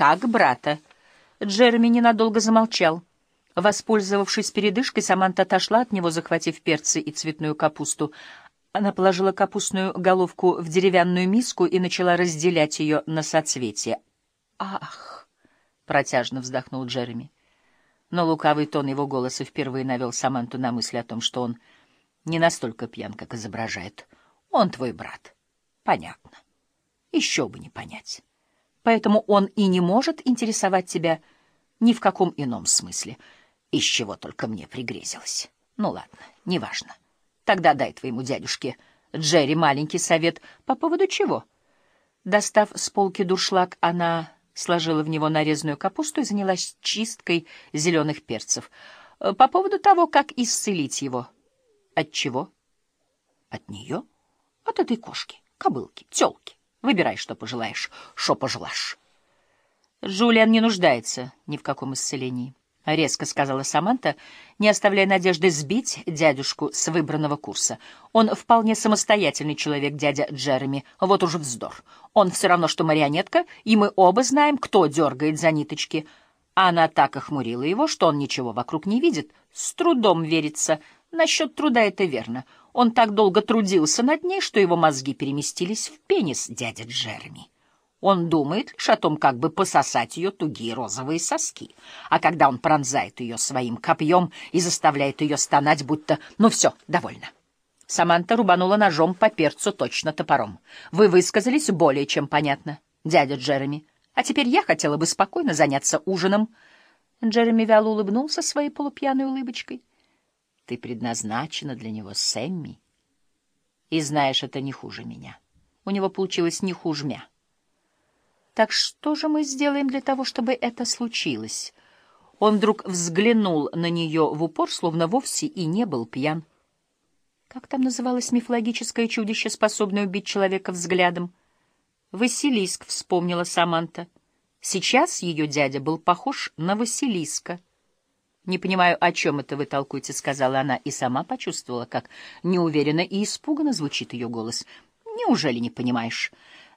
как брата». Джереми ненадолго замолчал. Воспользовавшись передышкой, Саманта отошла от него, захватив перцы и цветную капусту. Она положила капустную головку в деревянную миску и начала разделять ее на соцветия. «Ах!» — протяжно вздохнул Джереми. Но лукавый тон его голоса впервые навел Саманту на мысль о том, что он не настолько пьян, как изображает. Он твой брат. Понятно. Еще бы не понять. Поэтому он и не может интересовать тебя ни в каком ином смысле, из чего только мне пригрезилось. Ну ладно, неважно. Тогда дай твоему дядюшке Джерри маленький совет по поводу чего. Достав с полки дуршлаг, она сложила в него нарезанную капусту и занялась чисткой зеленых перцев. По поводу того, как исцелить его. От чего? От нее? От этой кошки, кобылки, тёлки. Выбирай, что пожелаешь, что пожелаешь. Джулиан не нуждается ни в каком исцелении. — резко сказала Саманта, не оставляя надежды сбить дядюшку с выбранного курса. «Он вполне самостоятельный человек, дядя Джереми. Вот уже вздор. Он все равно, что марионетка, и мы оба знаем, кто дергает за ниточки». Она так охмурила его, что он ничего вокруг не видит. С трудом верится. Насчет труда это верно. Он так долго трудился над ней, что его мозги переместились в пенис дядя Джереми. Он думает лишь о том, как бы пососать ее тугие розовые соски. А когда он пронзает ее своим копьем и заставляет ее стонать, будто «ну все, довольно». Саманта рубанула ножом по перцу точно топором. «Вы высказались более чем понятно, дядя Джереми. А теперь я хотела бы спокойно заняться ужином». Джереми вяло улыбнулся своей полупьяной улыбочкой. «Ты предназначена для него, Сэмми. И знаешь, это не хуже меня. У него получилось не хуже меня». Так что же мы сделаем для того, чтобы это случилось? Он вдруг взглянул на нее в упор, словно вовсе и не был пьян. Как там называлось мифологическое чудище, способное убить человека взглядом? Василиск, вспомнила Саманта. Сейчас ее дядя был похож на Василиска. «Не понимаю, о чем это вы толкуете», — сказала она, и сама почувствовала, как неуверенно и испуганно звучит ее голос. «Неужели не понимаешь?»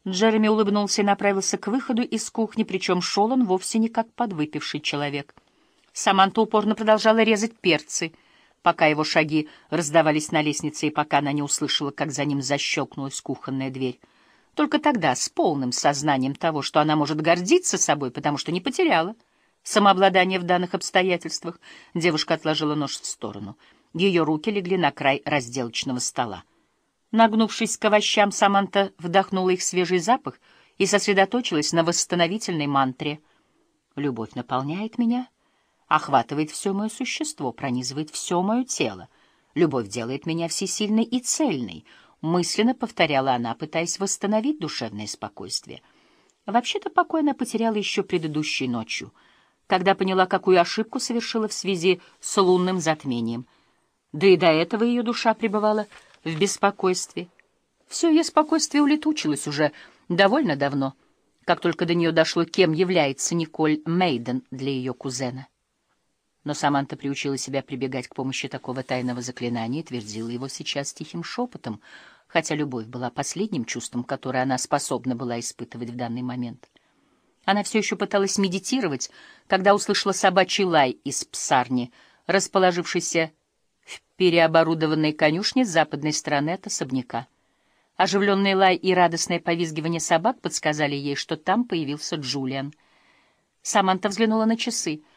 Джереми улыбнулся и направился к выходу из кухни, причем шел он вовсе не как подвыпивший человек. Саманта упорно продолжала резать перцы, пока его шаги раздавались на лестнице и пока она не услышала, как за ним защелкнулась кухонная дверь. Только тогда, с полным сознанием того, что она может гордиться собой, потому что не потеряла самообладание в данных обстоятельствах, девушка отложила нож в сторону. Ее руки легли на край разделочного стола. Нагнувшись к овощам, Саманта вдохнула их свежий запах и сосредоточилась на восстановительной мантре. «Любовь наполняет меня, охватывает все мое существо, пронизывает все мое тело. Любовь делает меня всесильной и цельной», — мысленно повторяла она, пытаясь восстановить душевное спокойствие. Вообще-то покой она потеряла еще предыдущей ночью, когда поняла, какую ошибку совершила в связи с лунным затмением. Да и до этого ее душа пребывала в беспокойстве. Все ее спокойствие улетучилось уже довольно давно, как только до нее дошло, кем является Николь Мейден для ее кузена. Но Саманта приучила себя прибегать к помощи такого тайного заклинания и твердила его сейчас тихим шепотом, хотя любовь была последним чувством, которое она способна была испытывать в данный момент. Она все еще пыталась медитировать, когда услышала собачий лай из псарни, расположившийся в переоборудованной конюшне с западной стороны от особняка. Оживленный лай и радостное повизгивание собак подсказали ей, что там появился Джулиан. Саманта взглянула на часы —